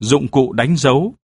dụng cụ đánh dấu.